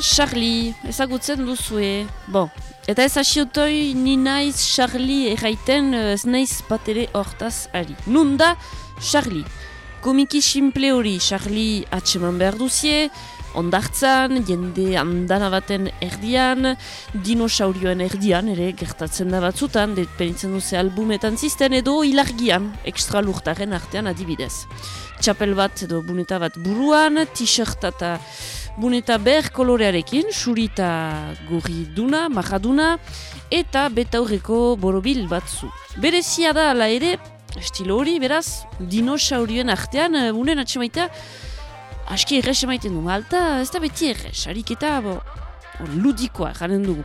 Charlie, ezagutzen duzue. Bon, eta ez asiotoi ni naiz Charlie erraiten ez naiz batere hortaz ari. Nunda Charlie. Komiki simple hori Charlie atseman behar duzie, ondartzan, jende andana baten erdian, dinosaurioen erdian, ere gertatzen da batzutan, penitzen duze albumetan zisten, edo ilargian, ekstra lurtaren artean adibidez. Txapel bat edo buneta bat buruan, t-shirt eta buneta ber kolorearekin, surita gorri duna, majaduna, eta betaurreko borobil batzu. Berezia da ala ere, estilo hori, beraz, dinosaurioen artean, eh, atxemaita, aski errez emaiten du, alta, ez da beti errez, ariketa, bo, ludikoa, jaren dugu.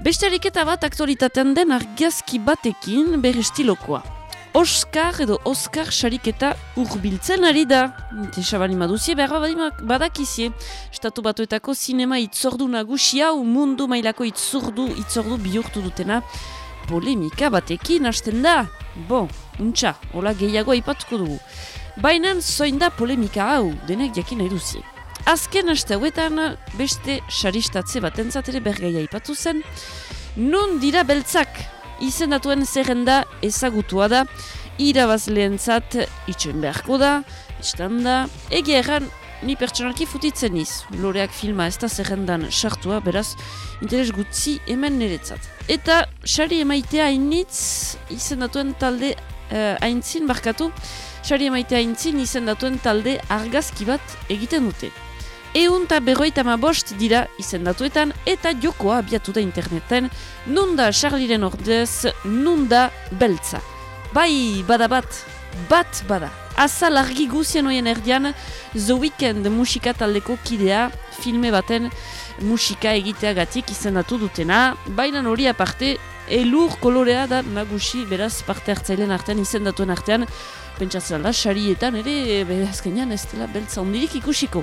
Beste ariketa bat aktualitatean den argazki batekin ber estilokoa. Oscar edo Oscar sariketa urbiltzen ari da. Tesa bali maduzie, behar badakizie. Estatu batuetako sinema itzordu nagusia, mundu mailako itzordu, itzordu bihurtu dutena. Polemika batekin hasten da. Bo, untxa, hola gehiago aipatuko dugu. Baina zoin da polemika hau, denek jakin nahi duzie. Azken haste hauetan beste saristatze bat entzatere bergaia aipatu zen. Non dira beltzak, izendatuen zerrenda ezagutua da, irabazleen zat itxen beharko da, istan da, egia erran, ni pertsonalki futitzen niz, loreak filma ez da zerrendan sartua, beraz, interes gutzi hemen niretzat. Eta, sari emaitea hainitz, izendatuen talde uh, haintzin, barkatu, sari emaitea haintzin izendatuen talde argazki bat egiten dute. Eun eta berroita ma bost dira izendatuetan eta jokoa abiatu da interneten nunda Charliren ordez, nunda beltza. Bai, bada bat, bat bada. Azal argi guzien oien erdian, The Weekend musika taldeko kidea filme baten musika egiteagatik izendatu dutena. Baina hori aparte, elur kolorea da nagusi beraz parte hartzailen artean izendatuen artean. Pentsatzen da, sarietan ere, behazkenean ez dela beltza ondirik ikusiko.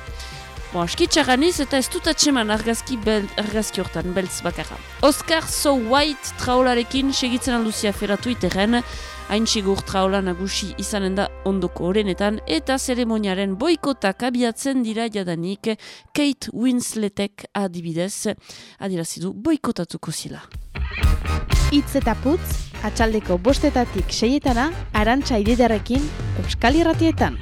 Bo, askitxaganiz eta ez dut atseman argazki, bel, argazki hortan, beltz bakarra. Oscar So White traolarekin segitzen alduzia feratu iterren, hain segur traola nagusi izanen da ondoko horrenetan, eta zeremoniaren boikotak abiatzen dira jadanik Kate Winsletek adibidez, adirazidu boikotatuko zila. Itz eta putz, atxaldeko bostetatik seietana, arantxa ididarekin, Euskal Irratietan.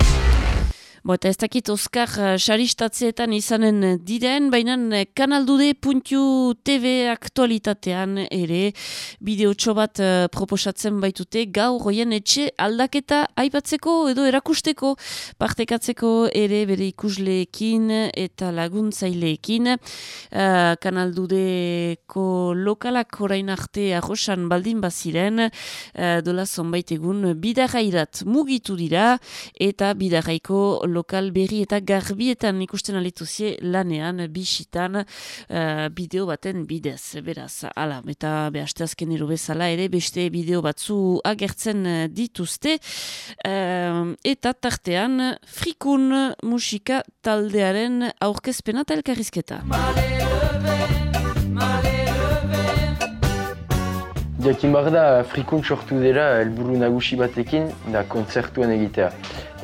Bo, eta ez dakit Oskar uh, xaristatzeetan izanen diren, baina eh, kanaldude puntiu TV aktualitatean ere bideo bat uh, proposatzen baitute gaur roien etxe aldaketa aipatzeko edo erakusteko partekatzeko ere bere ikusleekin eta laguntzaileekin. Uh, kanaldudeko lokalak orain arte arrosan baldin baziren uh, dola zonbait egun bidarrairat mugitu dira eta bidarraiko lokal berri eta garbietan ikusten alituzie lanean, bisitan, uh, bideo baten bidez, beraz, ala, eta behaste azken bezala ere, beste bideo batzu agertzen dituzte, uh, eta tartean, frikun musika taldearen aurkezpena eta elkarrizketa. Jakin behar da, frikun sortu dela helburu nagusi batekin da kontzertuen egitea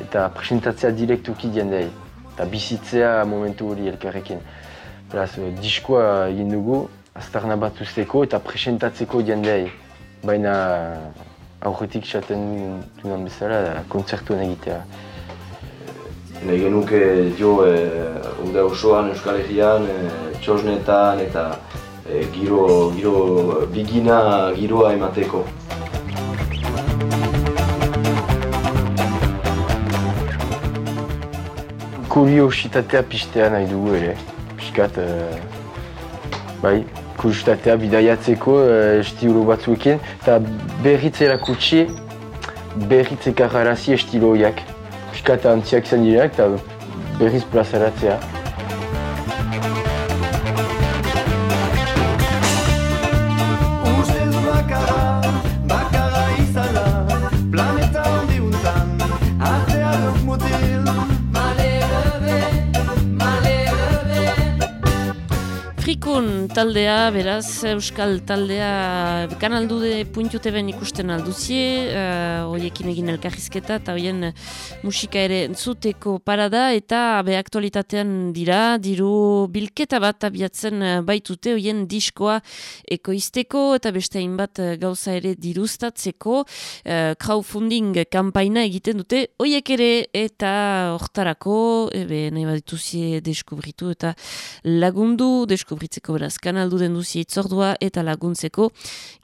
eta presentatzea direktuki jendei, eta bizitzea momentu hori elkarrekin. Beraz, eh, diskoa egin dugu, aztarna bat usteko eta presentatzeko jendei. Baina aurretik xaten duan bezala, kontzertuen egitea. Nahi genuke jo e, osoan Euskal Herrian, e, txosnetan eta e, giro, giro bigina giroa emateko. kuriositatea pistea nahi dugu ere. Piskat, uh, bai, kuriositatea bidaiatzeko uh, estilo batzuekin, eta berritze erakutsi, berritze karrarazi estilo horiak. Piskat antziak izan direnak, eta berriz plazaratzea. Taldea, beraz, euskal taldea kanaldude puntute ben ikusten alduzie, uh, hoiekin egin elkarrizketa eta hoien musika ere entzuteko parada eta be aktualitatean dira, diru bilketa bat abiatzen baitute hoien diskoa ekoizteko eta beste hainbat gauza ere diruztatzeko uh, crowdfunding kampaina egiten dute hoiek ere eta hortarako, ebe nahi bat dituzie deskubritu eta lagundu deskubritzeko beraz kanaldu den duzi itzordua eta laguntzeko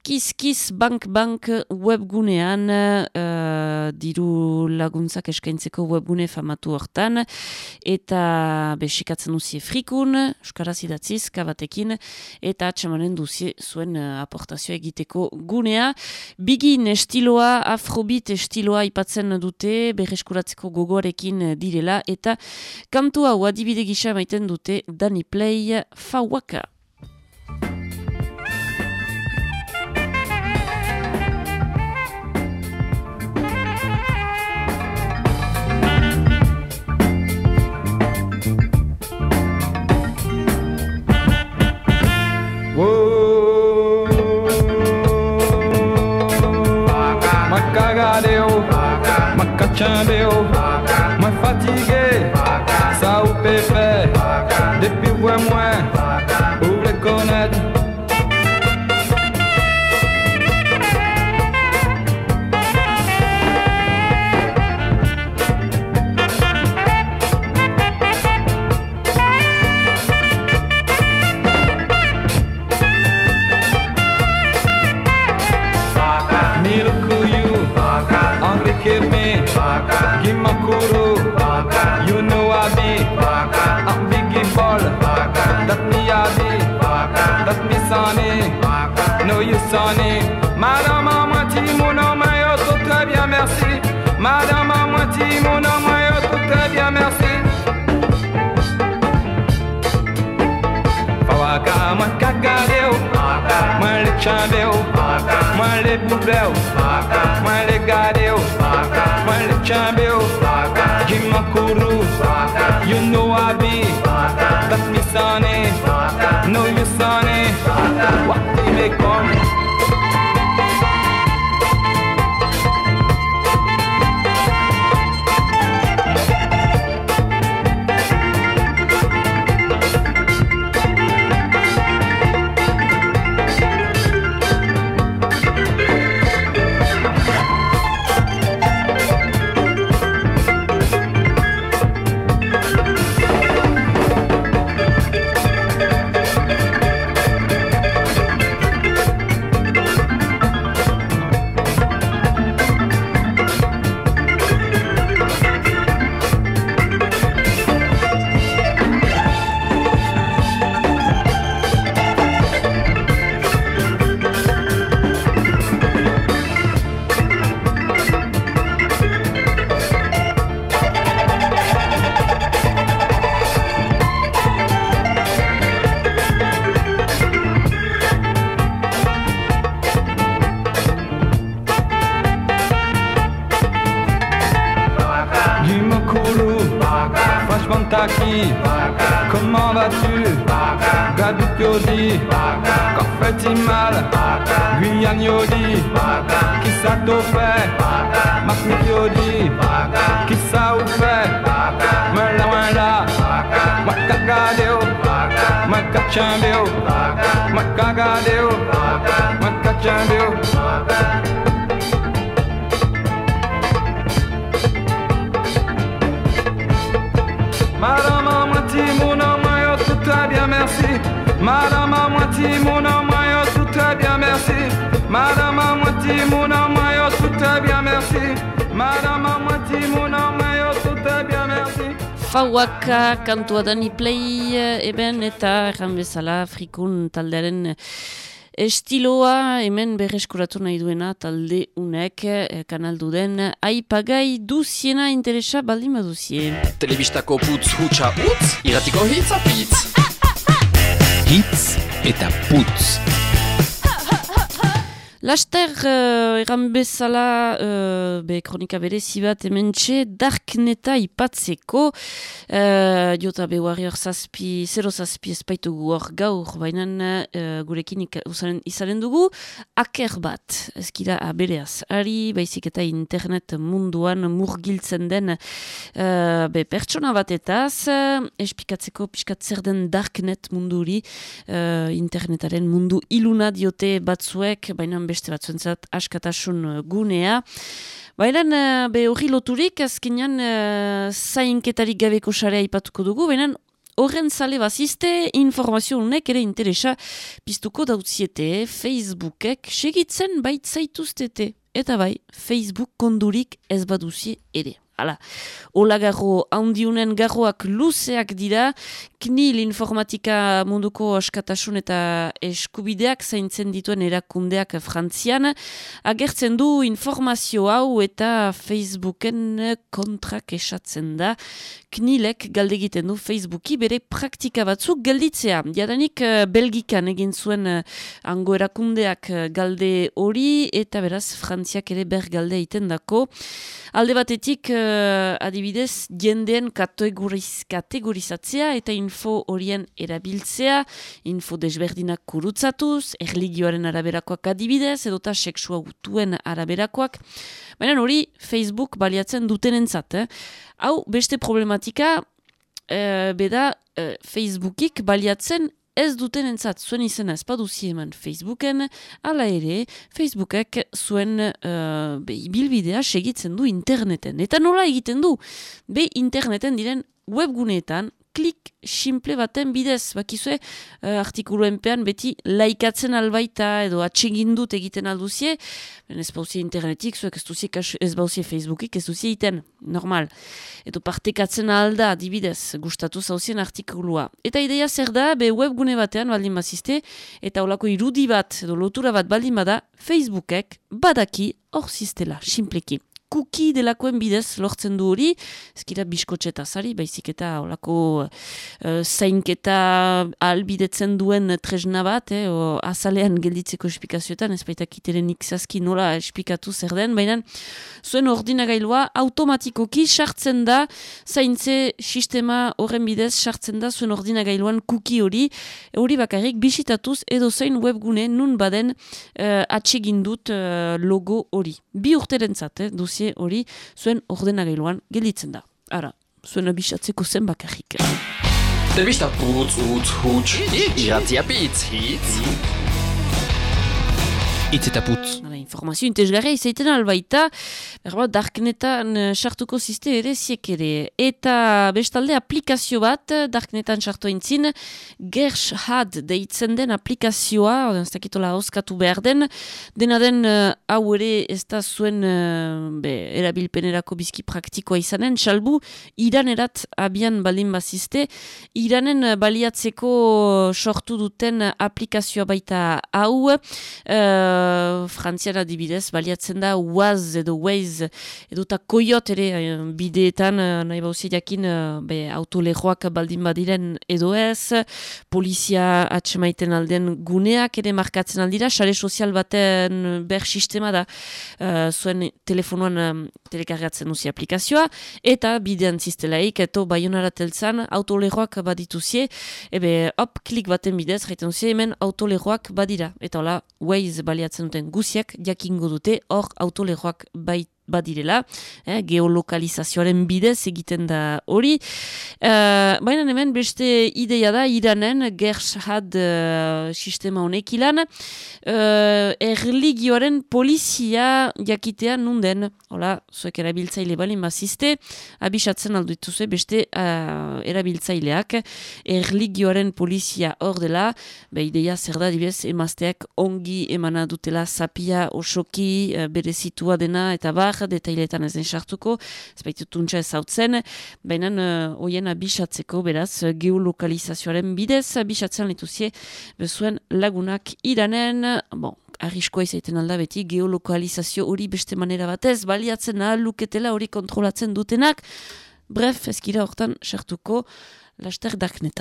Kiskiz Bank Bank webgunean uh, diru laguntzak eskaintzeko webgune famatu hortan eta besikatzen duzie frikun, euskaraz idatziz, kabatekin eta atxamanen duzie zuen uh, aportazioa egiteko gunea. Bigin estiloa, afrobit estiloa ipatzen dute, berreskuratzeko gogoarekin direla eta kantu hau adibide gisa maiten dute Dani Play Fawaka. time to chameu, male bubel, male gareu, male chameu, jimakuru, you know I be, that's me you sonny, what they come. Comment vas-tu? Gadducciodi, Corfetti Mal, Guignaniodi, qui ça qui ça ou fait? Mais là, mais là, moi cagadeo, moi cachambeo. Moitié, mon homme, yo, tout très bien, merci. Madame à moitié, mon homme, yo, tout très bien, merci. Madame à moitié, mon homme, yo, tout très bien, merci. Fauaka kantua dani play eben eta erran bezala frikun taldearen estiloa hemen berreskuratu nahi duena talde unek eh, kanaldu den aipagai duziena interesa baldin baduzie. Telebistako putz hutsa utz, iratiko hitz apitz. Hitz eta putz. Laster, uh, eran bezala, uh, be kronika berezi bat hemen txe, darkneta ipatzeko, uh, jota be warrior zazpi, zero zazpi espaitugu hor gaur, baina uh, gurekin usaren, izaren dugu, aker bat, ezkira abereaz, ari, baizik eta internet munduan murgiltzen den uh, be pertsona batetaz, uh, espikatzeko piskat zer den darknet munduri, uh, internetaren mundu iluna diote batzuek, baina beste batzuentzat askatasun uh, gunea. Baina, uh, be hori loturik, azkenean uh, zainketarik gabeko sarea ipatuko dugu, baina horren zale bazizte informazio honek ere interesa piztuko dautziete Facebookek segitzen baitzaituztete. Eta bai, Facebook kondurik ez baduzie ere. Hala, hola garro, handiunen garroak luzeak dira, knil informatika munduko askatasun eta eskubideak zaintzen dituen erakundeak frantzian, agertzen du informazio hau eta Facebooken kontrak esatzen da, knilek galde egiten du Facebooki bere praktika batzuk gelditzea. Jadanik uh, Belgikan egin zuen uh, ango erakundeak uh, galde hori eta beraz frantziak ere ber galde egiten dako. Alde batetik, uh, adibidez, jendeen kategoriz, kategorizatzea eta info horien erabiltzea, info desberdinak kurutzatuz, erligioaren araberakoak adibidez, edota seksua gutuen araberakoak. Baina hori Facebook baliatzen duten entzat. Eh? Hau, beste problematika, uh, beda, uh, Facebookik baliatzen ez duten entzat zuen izena ez paduzi eman Facebooken, ala ere, Facebookek zuen uh, be, ibilbidea segitzen du interneten. Eta nola egiten du? Be interneten diren webguneetan klik simple baten bidez, bakizue uh, artikuluen beti laikatzen albaita edo atsegindut egiten alduzie, ez bauzie internetik, zuek ez duzie ez bauzie Facebookik, ez duzie iten, normal. Edo partekatzen alda, dibidez, gustatu zauzien artikulua. Eta ideia zer da, be webgune batean baldin bazizte, eta olako irudi bat, edo lotura bat baldin bada, Facebookek badaki hor ziztela, simpleki kuki delakoen bidez lortzen du hori, ezkira biskotxeta zari, baizik eta olako uh, zainketa albidetzen duen tresna bat, eh, o, azalean gelditzeko esplikazioetan, ez baita kiteren ikzazki nola esplikatu zer den, baina zuen ordinagailua automatikoki sartzen da, zaintze sistema horren bidez sartzen da zuen ordinagailuan kuki hori, hori bakarrik bisitatuz edo zain webgune nun baden uh, atsegindut uh, logo hori. Bi urteren zat, eh, dosie hori zuen ordenagailuan gelditzen da. Ara, zuen abisatzeko zen bakarrik. Telebista putz, utz, huts, iratzia pitz, hitz. Itz eta putz. Hala, informazio intezgarria izaiten albaita, berba, darknetan uh, sartuko ziste ere ziek ere. Eta bestalde aplikazio bat, darknetan sartu entzin, Gersh had deitzen den aplikazioa, ez dakitola oskatu behar den, dena den uh, hau ere ez da zuen be, erabilpenerako bizki praktikoa izanen, salbu, iranerat abian balin bazizte, iranen baliatzeko sortu duten aplikazioa baita hau, uh, frantziara dibidez, baliatzen da Waz edo Waze edo eta Koyot ere uh, bideetan uh, nahi bauzi jakin be, autolejoak baldin badiren edo ez, polizia atxemaiten alden guneak ere markatzen aldira, sare sozial baten ber sistema da uh, zuen telefonuan um, telekargatzen uzi aplikazioa, eta bidean ziztelaik, eto baionara teltzan autolejoak badituzie, ebe hop, klik baten bidez, jaiten uzi hemen autolejoak badira, eta hola Waze baliatzen baliatzen duten guziak jakingo dute hor autolejoak bait badirela, eh, geolokalizazioaren bidez egiten da hori. Uh, Baina hemen beste ideia da iranen gershad uh, sistema honek ilan, uh, erligioaren polizia jakitea nunden, hola, zuek erabiltzaile balin bazizte, abisatzen aldutuzue beste uh, erabiltzaileak, erligioaren polizia hor dela, be ideia zer da dibez emazteak ongi emana dutela zapia osoki uh, berezitua dena eta bar, detailetan ezen sartuko, ez baitu tuntza ez hautzen, baina uh, oien abisatzeko, beraz, geolokalizazioaren bidez, abisatzen lituzie, bezuen lagunak iranen, bon, arriskoa izaiten alda beti, geolokalizazio hori beste manera batez, baliatzen ahal luketela hori kontrolatzen dutenak, bref, ezkira hortan sartuko, laster darknet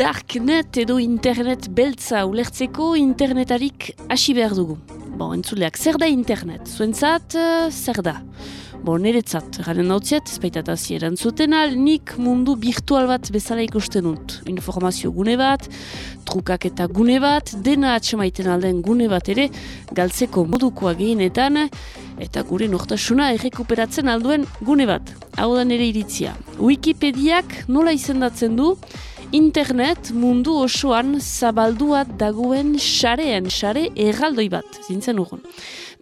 Darknet edo internet beltza ulertzeko internetarik hasi behar dugu. Bon, entzuleak, zer da internet? Zuentzat, eh, zer da? Bon, niretzat, garen dautziet, espaitat hasi erantzuten al, nik mundu virtual bat bezala ikusten dut. Informazio gune bat, trukak eta gune bat, dena atxemaiten alden gune bat ere, galtzeko modukoa gehienetan, eta gure nortasuna errekuperatzen alduen gune bat. Hau da nire iritzia. Wikipediak nola izendatzen du, Internet mundu osoan zabaldua dagoen sareen, sare erraldoi bat, zintzen urgun.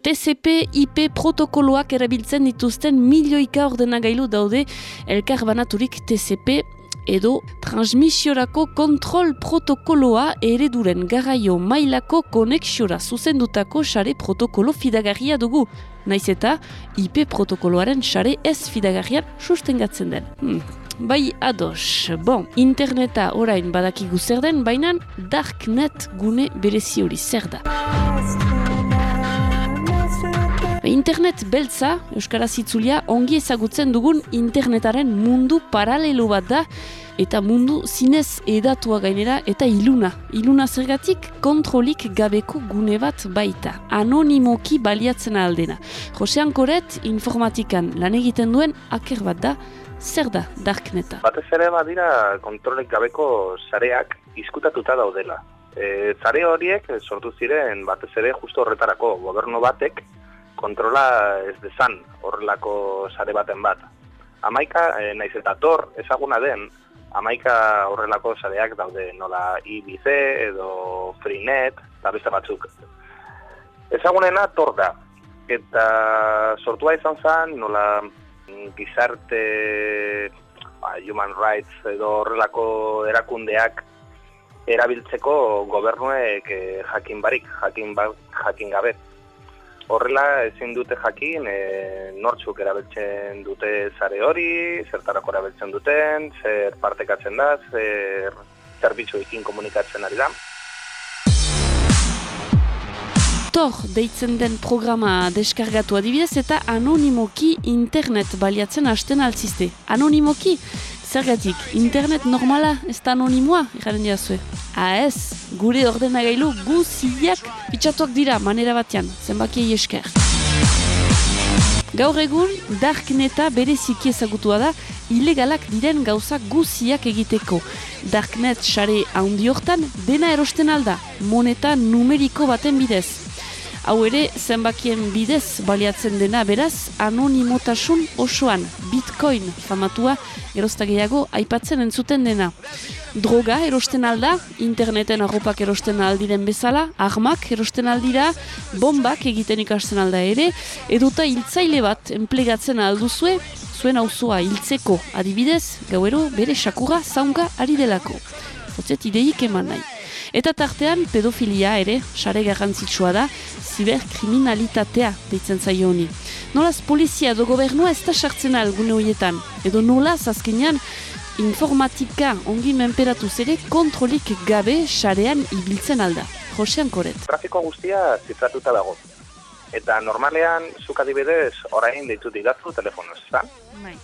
TCP IP protokoloak erabiltzen dituzten milioika ordenagailu daude elkar banaturik TCP edo transmisiorako kontrol protokoloa ereduren garraio mailako konexiora zuzendutako sare protokolo fidagarria dugu. Naiz eta IP protokoloaren sare ez fidagarrian sustengatzen den. Hmm. Bai ados, bon, interneta orain badakigu zer den, baina darknet gune berezi hori zer da. Internet beltza, Euskaraz itzulia, ongi ezagutzen dugun internetaren mundu paralelo bat da, eta mundu zinez edatua gainera eta iluna. Iluna zergatik kontrolik gabeko gune bat baita, anonimoki baliatzen aldena. Josean Koret informatikan lan egiten duen aker bat da, zer da darkneta? Batez ere badira kontrolek gabeko sareak izkutatuta daudela. E, zare horiek sortu ziren batez ere justo horretarako gobernu batek kontrola ez dezan horrelako sare baten bat. Amaika, e, naiz eta tor ezaguna den, amaika horrelako sareak daude nola IBC edo Freenet eta beste batzuk. Ezagunena tor da. Eta sortua izan zen nola gizarte ba, human rights edo horrelako erakundeak erabiltzeko gobernuek eh, jakin barik, jakin, ba, jakin gabe. Horrela ezin dute jakin e, nortzuk erabiltzen dute zare hori, zertarako erabiltzen duten, zer partekatzen da, zer zerbitzuekin komunikatzen ari da. Tor deitzen den programa deskargatu adibidez eta anonimoki internet baliatzen hasten altzizte. Anonimoki, zergatik, internet normala ez da anonimoa, ikaren diazue. Ah ez, gure ordenagailu guziak pitxatuak dira manera batean, zenbakiei esker. Gaur egun, Darkneta bereziki ezagutua da, ilegalak diren gauza guziak egiteko. Darknet sare handi hortan dena erosten alda, moneta numeriko baten bidez. Hau ere, zenbakien bidez baliatzen dena beraz, anonimotasun osoan, bitcoin famatua, gerozta gehiago, aipatzen entzuten dena. Droga erosten alda, interneten arropak erosten aldiren bezala, armak erosten aldira, bombak egiten ikasten alda ere, edota hiltzaile bat enplegatzen alduzue, zuen auzoa hiltzeko adibidez, gauero bere sakura zaunka ari delako. Hotzet ideik eman nahi. Eta tartean pedofilia ere, sare garrantzitsua da, ziberkriminalitatea deitzen zaio honi. Nolaz polizia edo gobernua ez da sartzen al gune horietan, edo nolaz azkenean informatika ongi menperatuz ere kontrolik gabe sarean ibiltzen alda. Josean Koret. Trafiko guztia zifratuta dago. Eta normalean, zuk adibidez, orain deitu digatzu telefonoz, ezta? Bai.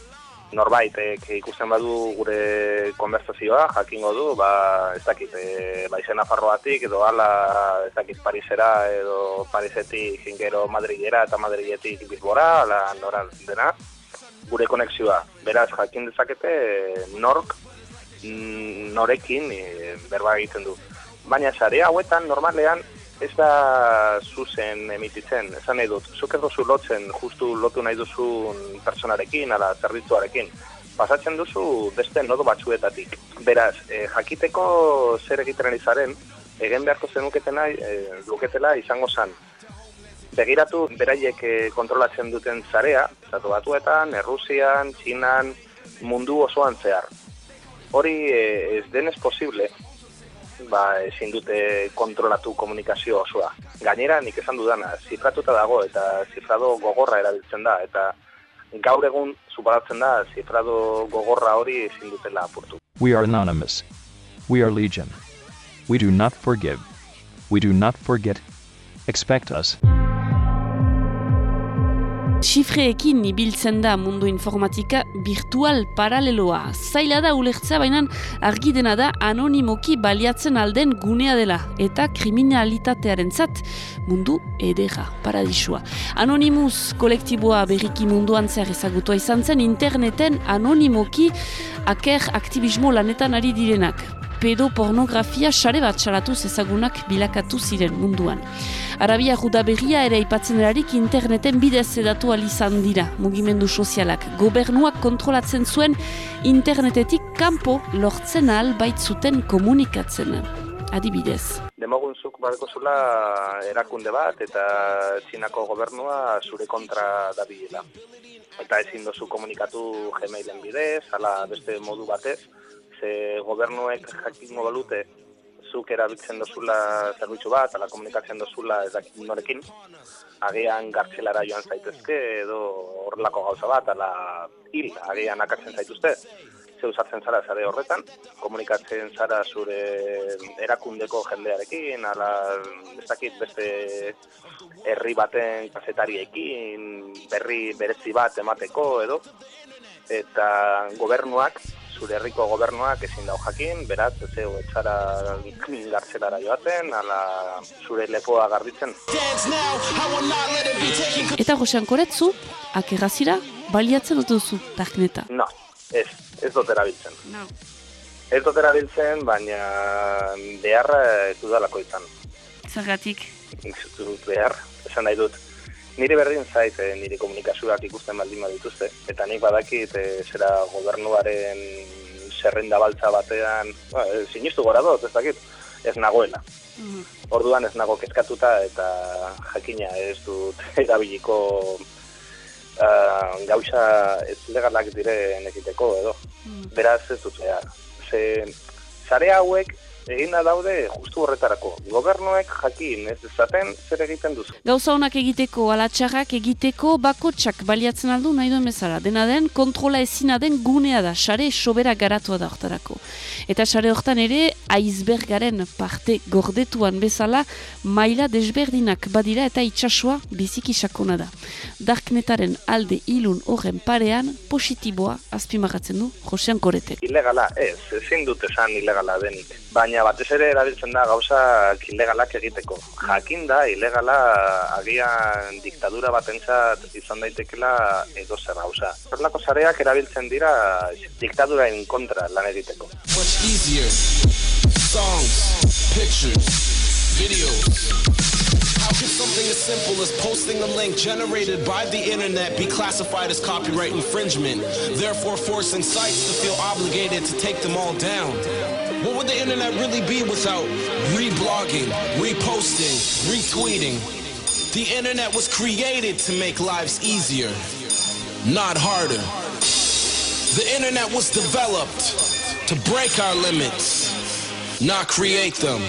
Norbaitek ikusten badu gure konversazioa, jakingo du, ba, ez dakit, e, ba, izena farroatik, edo ala, ez dakit, Parisera, edo Parisetik, gero Madrilera eta Madriletik Bilbora, ala, nora dena, gure konexioa. Beraz, jakin dezakete, nork, mm, norekin, e, berba egiten du. Baina sare hauetan normalean ez da zuzen emititzen, esan nahi dut, zuk ez lotzen, justu lotu nahi duzun personarekin, ala zerbitzuarekin, pasatzen duzu beste nodo batzuetatik. Beraz, eh, jakiteko zer egiten ari zaren, egin beharko zenuketena, eh, luketela izango zan. Begiratu beraiek eh, kontrolatzen duten zarea, estatu batuetan, Errusian, Txinan, mundu osoan zehar. hori e, ez denez posible, ba, ezin dute kontrolatu komunikazio osoa. Gainera, nik esan dudana, zifratuta dago eta zifrado gogorra erabiltzen da, eta gaur egun zuparatzen da zifrado gogorra hori ezin dutela apurtu. We are anonymous. We are legion. We do not forgive. We do not forget. Expect us. Xifreekin ibiltzen da mundu informatika virtual paraleloa. Zaila da ulertzea baina argi dena da anonimoki baliatzen alden gunea dela eta kriminalitatearen zat mundu edera, paradisua. Anonimus kolektiboa berriki munduan zer ezagutua izan zen interneten anonimoki aker aktivismo lanetan ari direnak pedopornografia sare bat salatuz ezagunak bilakatu ziren munduan. Arabia berria ere aipatzen erarik interneten bidez edatu izan dira mugimendu sozialak. Gobernuak kontrolatzen zuen internetetik kanpo lortzen ahal baitzuten komunikatzen. Adibidez. Demogunzuk badeko zula erakunde bat eta txinako gobernua zure kontra dabilela. Eta ezin dozu komunikatu gmailen bidez, ala beste modu batez, ze gobernuek jakingo balute zuk erabiltzen dozula zerbitzu bat, ala komunikatzen dozula ez dakit norekin, agian gartzelara joan zaitezke edo horrelako gauza bat, ala hil, agian akatzen zaituzte, ze usatzen zara zare horretan, komunikatzen zara zure erakundeko jendearekin, ala ez dakit beste herri baten kazetariekin, berri berezi bat emateko edo, eta gobernuak zure herriko gobernuak ezin dau jakin, beraz, ez egu etxara gartzelara joaten, ala zure lepoa garbitzen. Eta Josean Koretzu, akerrazira, baliatzen dut duzu, darkneta? No, ez, ez dut erabiltzen. No. Ez dut erabiltzen, baina beharra ez dudalako izan. Zergatik? Ez dut behar, esan nahi dut. Nire berdin zait, eh, nire komunikazioak ikusten baldin badituzte. Eta nik badakit, eh, zera gobernuaren zerrenda baltza batean, ba, eh, sinistu gora dut, ez dakit, ez nagoela. Mm. Orduan ez nago kezkatuta eta jakina ez dut erabiliko uh, gauza ez legalak diren egiteko edo. Mm. Beraz ez dut zehar. Ze, zare hauek egina daude justu horretarako. Gobernuek jakin ez dezaten zer egiten duzu. Gauza honak egiteko, alatxarrak egiteko, bakotsak baliatzen aldu nahi duen bezala. Dena den, kontrola ezina den gunea da, sare sobera garatua da horretarako. Eta sare horretan ere, aizbergaren parte gordetuan bezala, maila desberdinak badira eta itxasua biziki sakona da. Darknetaren alde ilun horren parean, positiboa azpimagatzen du Josean Koretek. Ilegala ez, ezin dut esan ilegala denik. Baina baina batez ere erabiltzen da gauza ilegalak egiteko. Jakin da, ilegala agian diktadura batentzat izan daitekela edo zer gauza. Horrelako zareak erabiltzen dira diktadura kontra lan egiteko. How can something as simple as posting a link generated by the internet be classified as copyright infringement, therefore forcing sites to feel obligated to take them all down? What would the internet really be without reblogging, reposting, retweeting? The internet was created to make lives easier, not harder. The internet was developed to break our limits, not create them.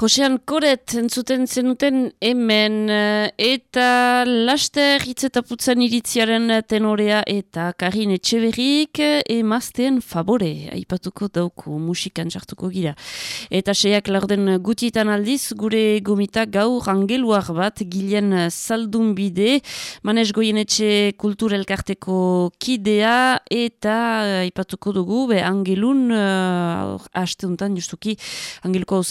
Josean Koret entzuten zenuten hemen eh, eta laster hitzetaputzen iritziaren tenorea eta karin etxeberrik emazten favore, aipatuko dauku musikan jartuko gira. Eta seiak laurden gutietan aldiz, gure gomita gaur angeluar bat gilen saldun bide, manez goien etxe kulturelkarteko kidea eta aipatuko dugu, be angelun, uh, haste untan justuki, angeluko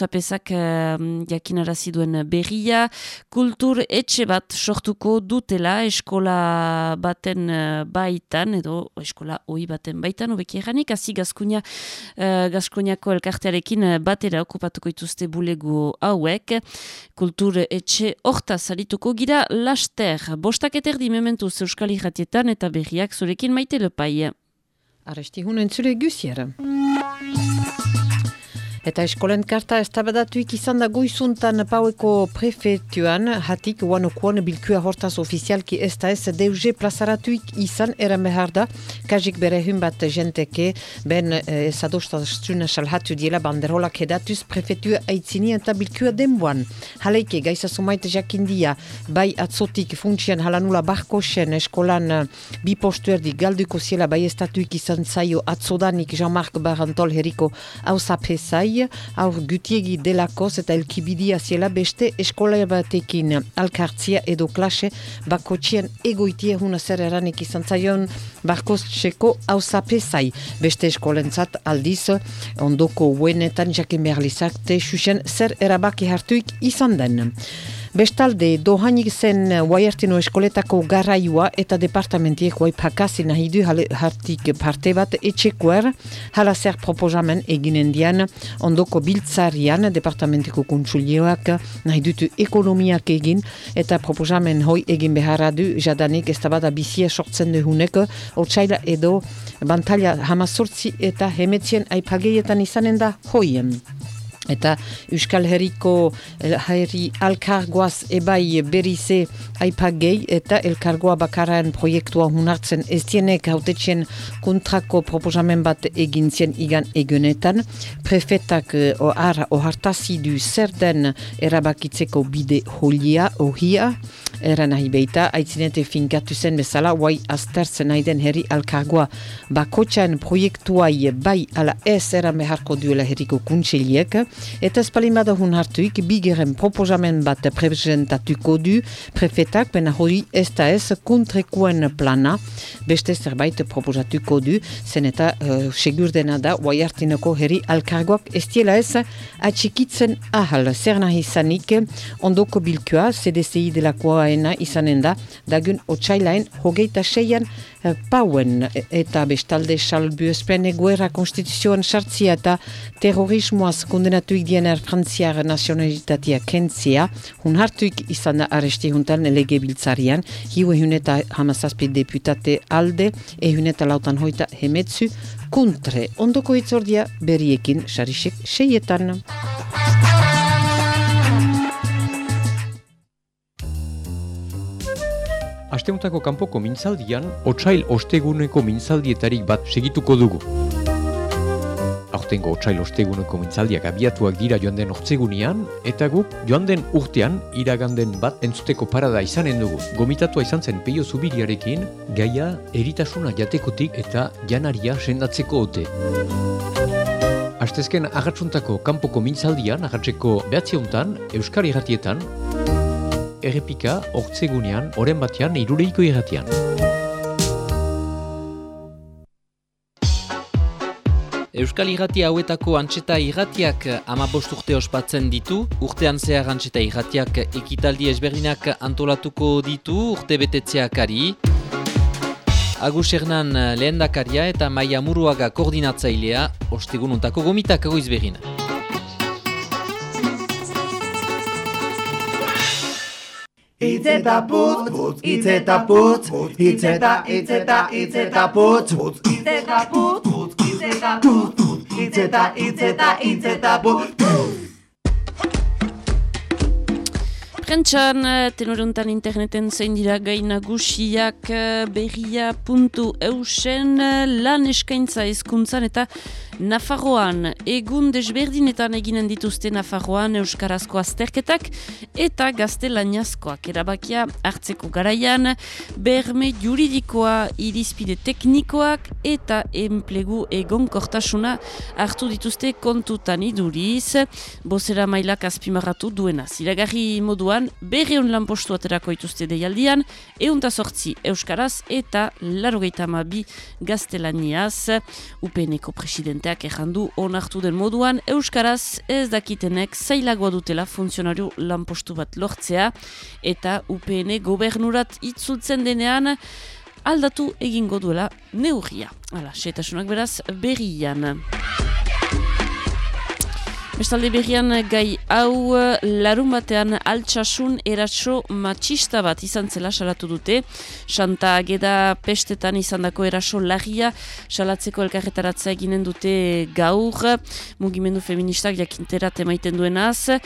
hau jakinarazi duen berria, kultur etxe bat sortuko dutela eskola baten uh, baitan, edo eskola oi baten baitan, obeki erranik, hazi gazkunia, uh, gazkuniako elkartearekin batera okupatuko ituzte bulegu hauek, kultur etxe horta zarituko gira laster, bostak eterdi mementu zeuskal irratietan eta berriak zurekin maite lepai. Arresti hunen zure gusiera. Eta eskolen karta estabadatuik izan da goizuntan paueko prefetuan, hatik uanokuan bilkua hortaz ofizialki ez da ez deuze plazaratuik izan eran behar da, kajik bere bat jenteke, ben ez adostaztuna salhatu diela banderolak edatuz prefetua aitzini eta bilkua denboan. Haleike, gaiza sumait jakindia, bai atzotik funtsian halanula barkosen eskolan eh, bi postuerdi galduko ziela bai estatuik izan zaio atzodanik Jean-Marc Barantol heriko hausapesai, aur gutiegi delakoz eta elkibidia ziela beste eskola batekin alkartzia edo klase bakotxien egoitie huna zer eranik izan zaion barkoz txeko hausapesai. Beste eskolentzat aldiz ondoko uenetan jakin behar lizakte xuxen zer erabaki hartuik izan den. Bestalde, dohainik zen Guaiartino eskoletako garraioa eta departamentiek guai pakasi nahi du hartik parte bat etxekuer, hala zer proposamen eginen dian, ondoko biltzarian departamenteko kontsulioak nahi dutu ekonomiak egin, eta proposamen hoi egin beharra du jadanik ez da bizia sortzen duhunek, otsaila edo bantalia hamazortzi eta hemetzien aipageietan izanen da hoien. Eta Euskal Herriko herri alkargoaz ebai berize aipagei eta elkargoa bakararen proiektua hunartzen ez dienek hautetxen kontrako proposamen bat egin zien igan egunetan. Prefetak ohar ohartazi du zer den erabakitzeko bide holia, ohia, eran nahi beita, aitzinete finkatu zen bezala, guai aztertzen nahi den herri alkargoa bakotxan proiektuai bai ala ez eran beharko duela herriko kuntseliek, eta espalin bada hun hartuik, bigeren proposamen bat presentatuko du prefetak, bena hori ez da ez kontrekuen plana, beste zerbait proposatuko du, zen eta uh, segur dena da, guai hartineko herri alkargoak ez diela ez atxikitzen ahal, zer nahi izanik, ondoko bilkua, CDCI delakoa ena izanen da, dagun otxailaen hogeita seian uh, pauen. Eta bestalde salbu espene guerra konstituzioan sartzia eta terrorismoaz kondenatuik diener frantziar nazionalitatea kentzia, hun hartuik izan da aresti juntan lege biltzarian, hiu ehun eta hamazazpi deputate alde, ehun eta lautan hoita hemetzu, kontre. Ondoko itzordia beriekin sarisek seietan. Asteuntako kanpoko mintzaldian, otsail osteguneko mintzaldietarik bat segituko dugu. Aurtengo otsail osteguneko mintzaldiak abiatuak dira joan den ortzegunean, eta guk joan den urtean iraganden bat entzuteko parada izanen dugu. Gomitatua izan zen peio zubiriarekin, gaia eritasuna jatekotik eta janaria sendatzeko ote. Astezken agatsuntako kanpoko mintzaldian, agatzeko behatziuntan, Euskari Gatietan, errepika hortzegunean, oren batean, irureiko irratian. Euskal Irratia hauetako antxeta irratiak amabost urte ospatzen ditu, urtean zehar antxeta irratiak ekitaldi ezberdinak antolatuko ditu urte betetzeakari. Agus Hernan lehendakaria eta Maia Muruaga koordinatzailea, ostegununtako gomitak egoiz berina. Itzeta putz, putz, itzeta putz, itzeta, itzeta, itzeta putz, putz, itzeta putz, putz, itzeta putz, itzeta, itzeta, itzeta putz, Prentxan, tenoruntan interneten zein dira gai nagusiak berria.eusen lan eskaintza ezkuntzan eta Nafarroan, egun desberdinetan eginen dituzte Nafarroan Euskarazko azterketak eta gaztelaniazkoak erabakia hartzeko garaian, berme juridikoa irizpide teknikoak eta enplegu egonkortasuna hartu dituzte kontutan iduriz, bozera mailak azpimarratu duena. Ziragarri moduan, berri hon lan postu aterako ituzte deialdian, eunta sortzi Euskaraz eta larogeita amabi gaztelaniaz, UPN-eko presidenteak errandu onartu den moduan, Euskaraz ez dakitenek zailagoa dutela funtzionario lanpostu bat lortzea, eta UPN gobernurat itzultzen denean, aldatu egingo duela neurria. Hala, setasunak beraz berrian. Bestalde berrian gai hau larun batean altsasun eraso matxista bat izan zela salatu dute. Santa Ageda pestetan izandako eraso lagia salatzeko elkarretaratzea eginen dute gaur. Mugimendu feministak jakinterat emaiten duenaz. E,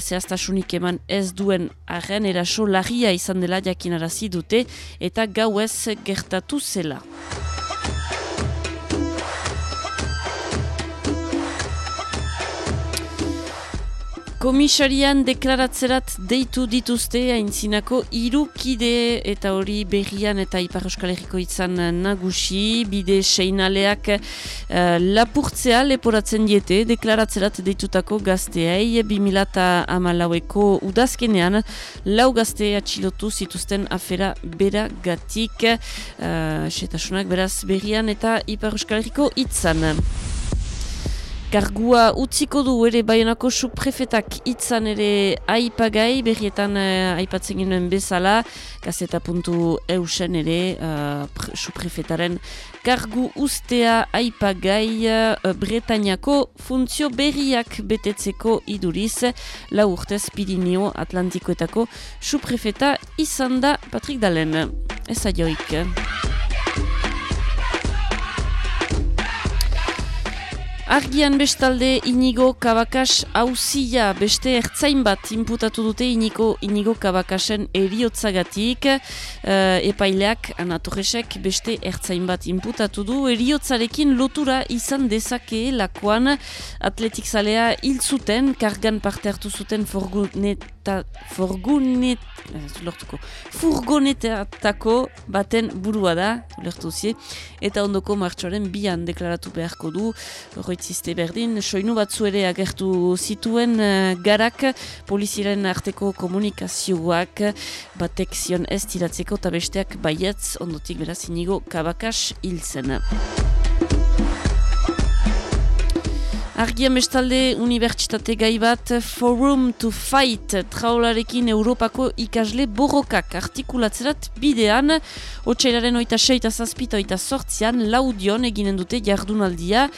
zehaztasunik eman ez duen arren eraso lagia izan dela jakinarazi dute eta gau ez gertatu zela. Komisarian deklaratzerat deitu dituzte aintzinako irukide eta hori berrian eta Ipar Euskal Herriko izan nagusi, bide seinaleak uh, lapurtzea leporatzen diete deklaratzerat deitutako gazteai 2008ko udazkenean lau gazte atxilotu zituzten afera bera gatik uh, beraz berrian eta Ipar Euskal Herriko izan. Kargua utziko du ere baionako suprefetak itzan ere aipagai, berrietan uh, aipatzen ginen bezala, gazeta puntu eusen ere uh, suprefetaren kargu ustea aipagai uh, Bretañako funtzio berriak betetzeko iduriz, lau urtez Pirineo Atlantikoetako suprefeta izan da Patrick Dalen. Ez aioik. Argian bestalde inigo kabakas hauzia beste ertzain bat inputatu dute inigo, inigo kabakasen eriotzagatik. Uh, epaileak anatorresek beste ertzain bat inputatu du. Eriotzarekin lotura izan dezake lakoan. Atletik zalea hil zuten kargan parte hartu zuten forguneta, forgunet, uh, furgonetatako baten burua da eta ondoko martxoaren bian deklaratu beharko du goitzizte berdin, soinu batzu ere agertu zituen uh, garak poliziren arteko komunikazioak batek zion ez tiratzeko eta besteak baietz ondotik beraz inigo kabakas hil zen. Argian bestalde unibertsitate gai bat Forum to Fight traularekin Europako ikasle borrokak artikulatzerat bidean Otsailaren oita seita zazpita oita sortzian laudion eginen dute jardunaldia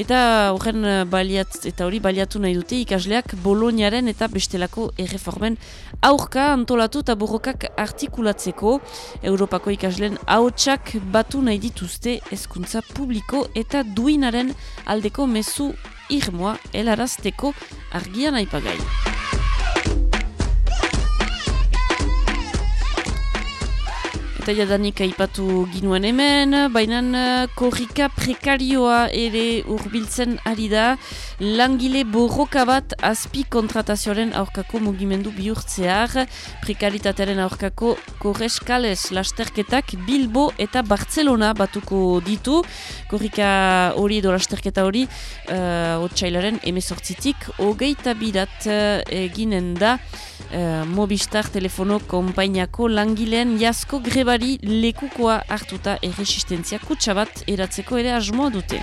eta horren baliat, eta hori baliatu nahi dute ikasleak Boloniaren eta bestelako erreformen aurka antolatu eta borrokak artikulatzeko Europako ikasleen haotxak batu nahi dituzte hezkuntza publiko eta duinaren aldeko mezu irmoa helarazteko argian aipagai. Eta jadanik aipatu ginuen hemen, baina eh, korrika prekarioa ere urbiltzen ari da, langile borroka bat azpi kontratazioaren aurkako mugimendu bihurtzear, prekaritatearen aurkako korreskales lasterketak Bilbo eta Barcelona batuko ditu, korrika hori edo lasterketa hori, uh, otxailaren emezortzitik, hogeita bidat uh, eginen da, uh, Mobistar telefono konpainako langileen jasko grebari lekukoa hartuta erresistentzia kutsa bat eratzeko ere asmoa dute.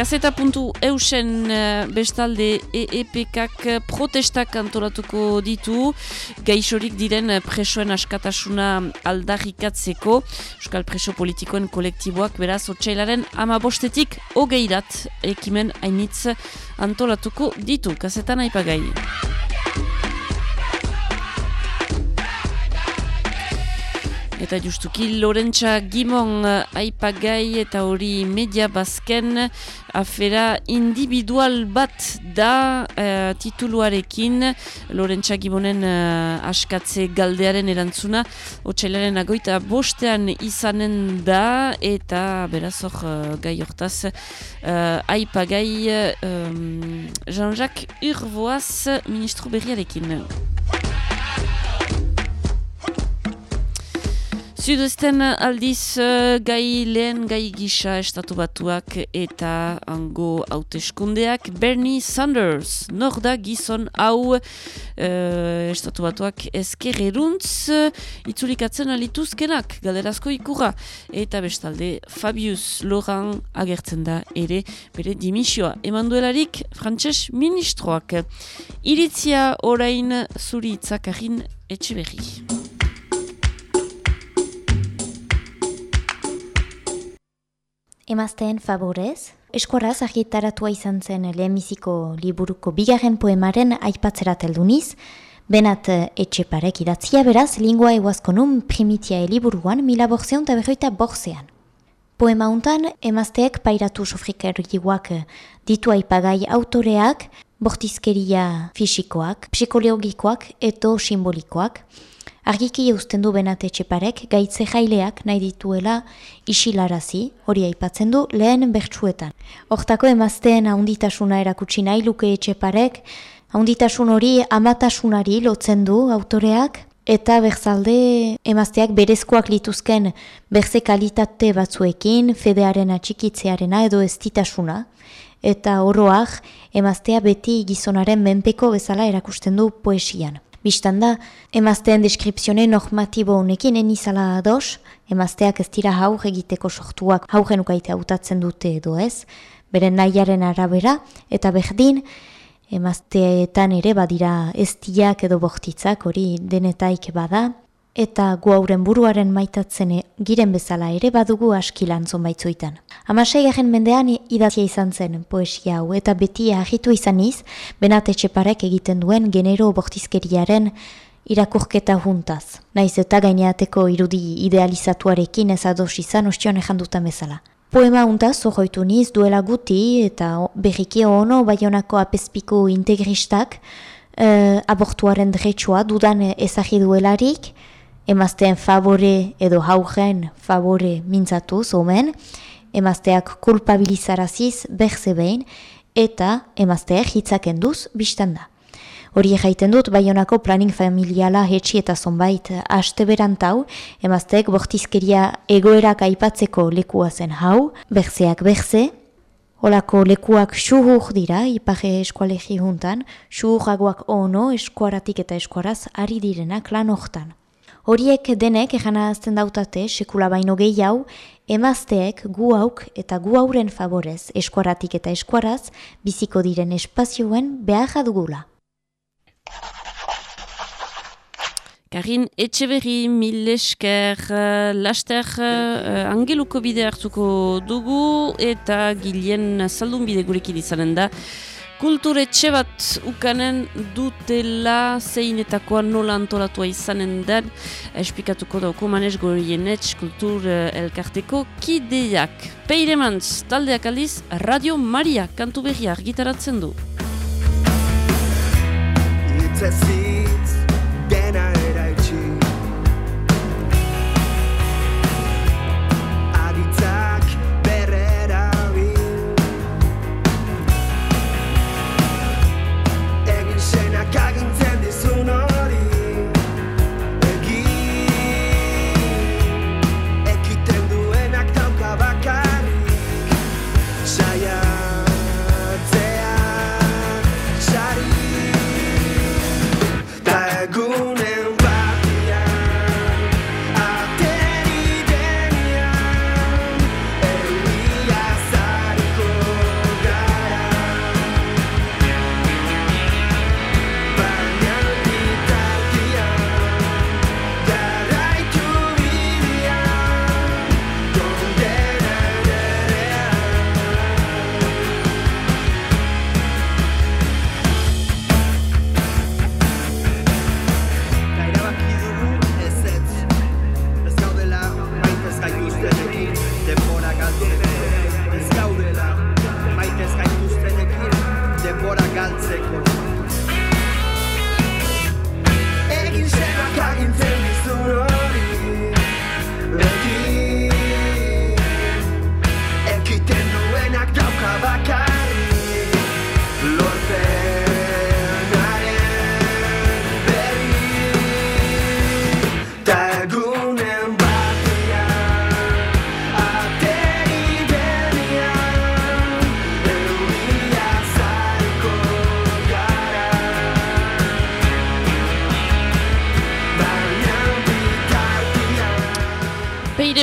Gazeta puntu eusen uh, bestalde EEPKak protestak antolatuko ditu gaixorik diren presoen askatasuna aldarrikatzeko Euskal Preso Politikoen kolektiboak beraz otxailaren ama bostetik hogeirat ekimen hainitz antolatuko ditu. Gazetan aipagai. Eta justuki Lorentza Gimon eh, aipagai eta hori media bazken afera individual bat da uh, tituluarekin Lorentza Gimonen uh, askatze galdearen erantzuna otxailaren agoita bostean izanen da eta beraz hor uh, gai hortaz uh, aipagai um, Jean-Jacques Urvoaz ministro berriarekin. Zudesten aldiz uh, gai lehen gai gisa estatu batuak eta ango hauteskundeak. Bernie Sanders, nor da gizon hau uh, estatu batuak ezker eruntz itzulikatzen alituzkenak galerazko ikura eta bestalde Fabius Laurent agertzen da ere bere dimisioa. Eman duelarik frantses ministroak. Iritzia orain zuri itzakarin etxe berri. Emazteen favorez. Eskuaraz argitaratua izan zen lehenbiziko liburuko bigarren poemaren aipatzerat elduniz, Benat etxeparek idatzia beraz, lingua eguazkonun primitia eliburuan mila borzeon eta berroita borzean. Poema untan, emazteek pairatu sofrikerioak ditu aipagai autoreak, bortizkeria fisikoak, psikologikoak eto simbolikoak, Argiki eusten du benate etxeparek gaitze jaileak nahi dituela isilarazi, hori aipatzen du lehen bertsuetan. Hortako emazteen haunditasuna erakutsi nahi luke etxeparek, haunditasun hori amatasunari lotzen du autoreak, eta berzalde emazteak berezkoak lituzken berze kalitate batzuekin, fedearen atxikitzearena edo estitasuna, eta oroak emaztea beti gizonaren menpeko bezala erakusten du poesian. Bistanda, emazteen deskripzione normatibo honekin enizala ados, emazteak ez dira haur egiteko sortuak haugen ukaite hautatzen dute edo ez, beren nahiaren arabera, eta berdin, emazteetan ere badira eztiak edo bortitzak hori denetaik bada, eta gu buruaren maitatzen giren bezala ere badugu askilan zonbaitzuitan. Amasei garen mendean idatzia izan zen poesia hau eta beti ahitu izaniz, benate txeparek egiten duen genero bortizkeriaren irakurketa juntaz. Naiz eta gaineateko irudi idealizatuarekin ez ados izan ostion ejandutan bezala. Poema untaz zohoitu niz duela guti eta berriki ono baionako apespiko integristak uh, abortuaren dretsua dudan ezagiduelarik, emazteen favore edo haugen favore mintzatu zomen, emazteak kulpabilizaraziz berze behin eta emazteak hitzaken duz biztanda. Hori jaiten dut, baionako planning familiala hetxi eta zonbait haste berantau, emazteek bortizkeria egoerak aipatzeko lekua zen hau, berzeak berze, Olako lekuak suhur dira, ipare eskualegi juntan, suhuragoak ono eskuaratik eta eskuaraz ari direnak lan hortan. Horiek denek azten dautate sekula baino gehiago, emazteek gu hauk eta gu hauren favorez eskuaratik eta eskuaraz biziko diren espazioen behar dugula. Karin Etxeberri, Milesker, uh, Laster, uh, Angeluko bide hartuko dugu eta Gilien Zaldun bide gurekin izanen da. Kulturetxe bat ukanen dutela zeinetakoa nola antolatua izanen den, espikatuko dauko manes gorienetx kultur uh, elkarteko kideiak. Peiremantz, taldeak aldiz, Radio Maria kantu berriak gitaratzen du. Itzezitz,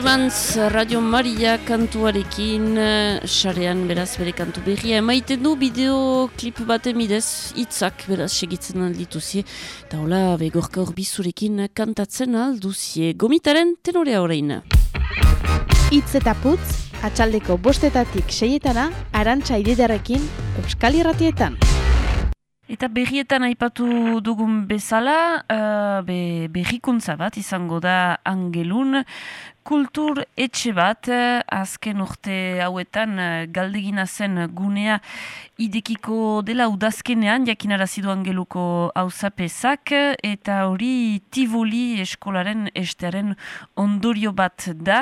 Peiremantz, Radio Maria kantuarekin, eh, sarean beraz bere kantu berria emaiten du bideoklip baten bidez, hitzak beraz segitzen aldituzie, eta hola begorka horbizurekin kantatzen alduzie, gomitaren tenorea horrein. Itz eta putz, atxaldeko bostetatik seietana, arantxa ididarekin, Euskal Irratietan. Eta berrietan aipatu dugun bezala, uh, be, berrikuntza bat izango da angelun, kultur etxe bat, eh, azken urte hauetan eh, galdegina zen gunea idekiko dela udazkenean, jakinarazidu angeluko hauzapezak, eta hori tivoli eskolaren estearen ondorio bat da.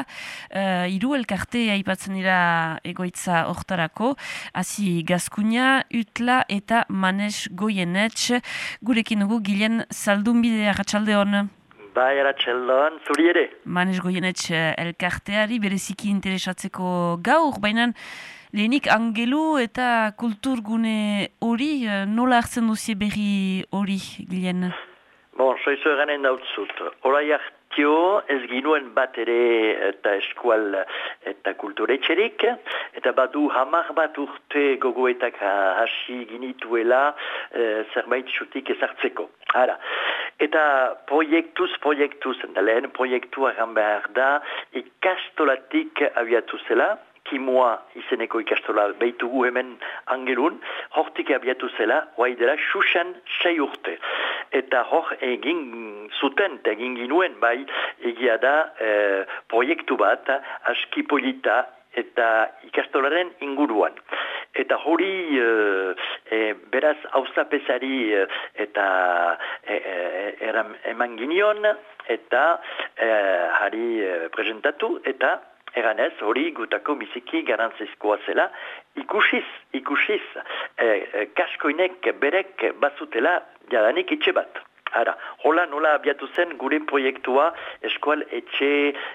Uh, iru elkarte aipatzen dira egoitza hortarako, hasi gazkunia, utla eta manes goienetx, gurekin dugu gilen zaldunbidea ratxalde hon. Bai, aratxeldon, zuri ere. Manes goienetx elkarteari bereziki interesatzeko gaur, baina lehenik angelu eta kulturgune hori, eh, nola hartzen duzie berri hori, gilen? Bon, soizu eganen dautzut. Horai hartio ez ginuen bat ere eta eskual eta kulturetxerik, eta badu hamar bat urte gogoetak ha- hasi ginituela eh, zerbait xutik ezartzeko. Hala. Eta proiektuz, proiektuz, eta lehen proiektua egan behar da ikastolatik abiatu zela, kimua izeneko ikastola behitugu hemen angelun, hortik abiatu zela, guai dela, xuxan sei urte. Eta hor egin zuten, egin ginuen, bai, egia da eh, proiektu bat, aski polita, eta ikastolaren inguruan. Eta hori eh, eh, beraz hauzapezari eh, eta eh, eh, eram, eman ginion, eta eh, hari eh, presentatu, eta Eganez, hori gutako biziki garantzizkoa zela, ikusiz, ikusiz, eh, eh, kaskoinek berek bazutela jadanik etxe bat. Ara, hola nola abiatu zen gure proiektua eskual etxe,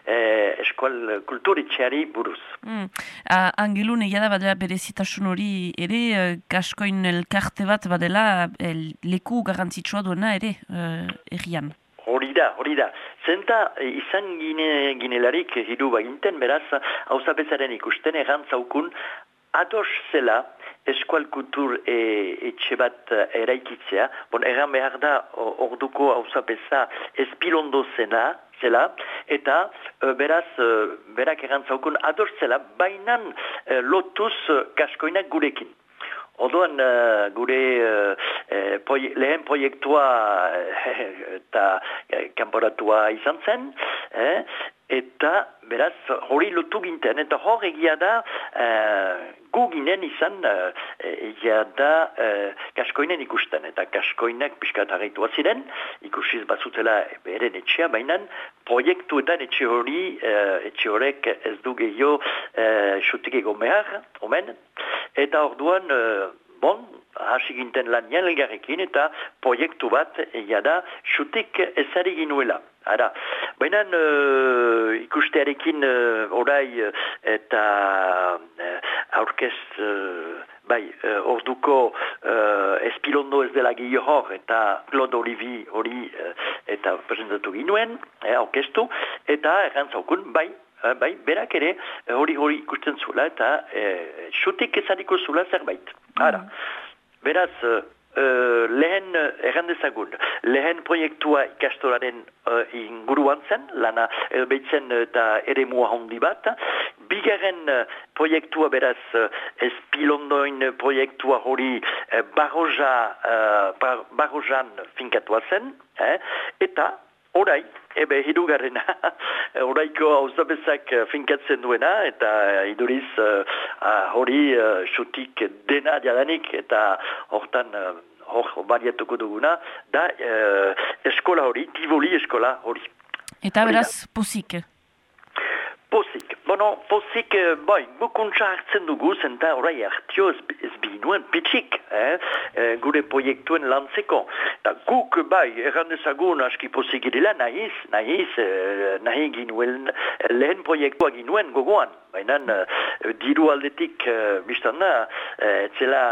eh, eskual kulturetxeari buruz. Mm. A, angelun egia da badela berezitasun hori ere, eh, kaskoin elkarte bat badela el, leku garantzitsua duena ere, eh, errian. Hori da, hori da. Zenta e, izan gine, ginelarik hiru baginten, beraz, hauzapezaren ikusten erantzaukun, ados zela eskual kultur e, etxe bat eh, eraikitzea. Bon, erran behar da orduko hauzapeza espilondo zena, zela, eta e, beraz, e, berak erantzaukun ados zela, bainan e, lotuz kaskoinak gurekin. Odoan eh, gure eh, eh, proie- lehen proiektua eta eh, kanporatua izan zen, eh, eta beraz hori lotu ginten, eta hor egia da eh, gu ginen izan eh, egia da eh, kaskoinen ikusten, eta kaskoinak piskat harritua ziren, ikusiz bazutela beren etxea, baina proiektuetan etxe hori, eh, etxe horrek ez du gehiago eh, xutik egon behar, omen, eta orduan, eh, bon, hasi ginten lan elgarrekin eta proiektu bat egia da xutik ezari ginuela. Ara, baina uh, ikustearekin uh, orai eh, eta uh, aurkez uh, bai, uh, orduko uh, espilondo ez dela hor eta Claude Olivi hori uh, eta presentatu ginuen, eh, aurkeztu, eta errantzaukun, bai, eh, bai, berak ere eh, hori hori ikusten zula eta eh, xutik ezariko zula zerbait. Ara, beraz, eh, eh, lehen eh, errandezagun, lehen proiektua ikastolaren eh, inguruan zen, lana eh, behitzen eta ere mua handi bat, bigarren eh, proiektua beraz eh, espilondoin proiektua hori eh, barroja, eh, bar, barrojan finkatua zen, eh, eta Orai, ebe hirugarrena, oraiko hauzabezak finkatzen duena, eta iduriz uh, hori uh, xutik dena jadanik, eta hortan uh, hor baliatuko duguna, da uh, eskola hori, tivoli eskola hori. Eta beraz, pozik. Bueno, pozik, eh, bai, gukuntza hartzen dugu, zenta orai hartio ez, ez binuen pitxik, eh? eh, gure proiektuen lantzeko. Da guk, bai, errandezagun aski pozik edela, nahiz, nahiz, eh, nahi ginuen, eh, lehen proiektua ginuen gogoan. Baina, eh, diru aldetik, eh, biztan da, eh, etzela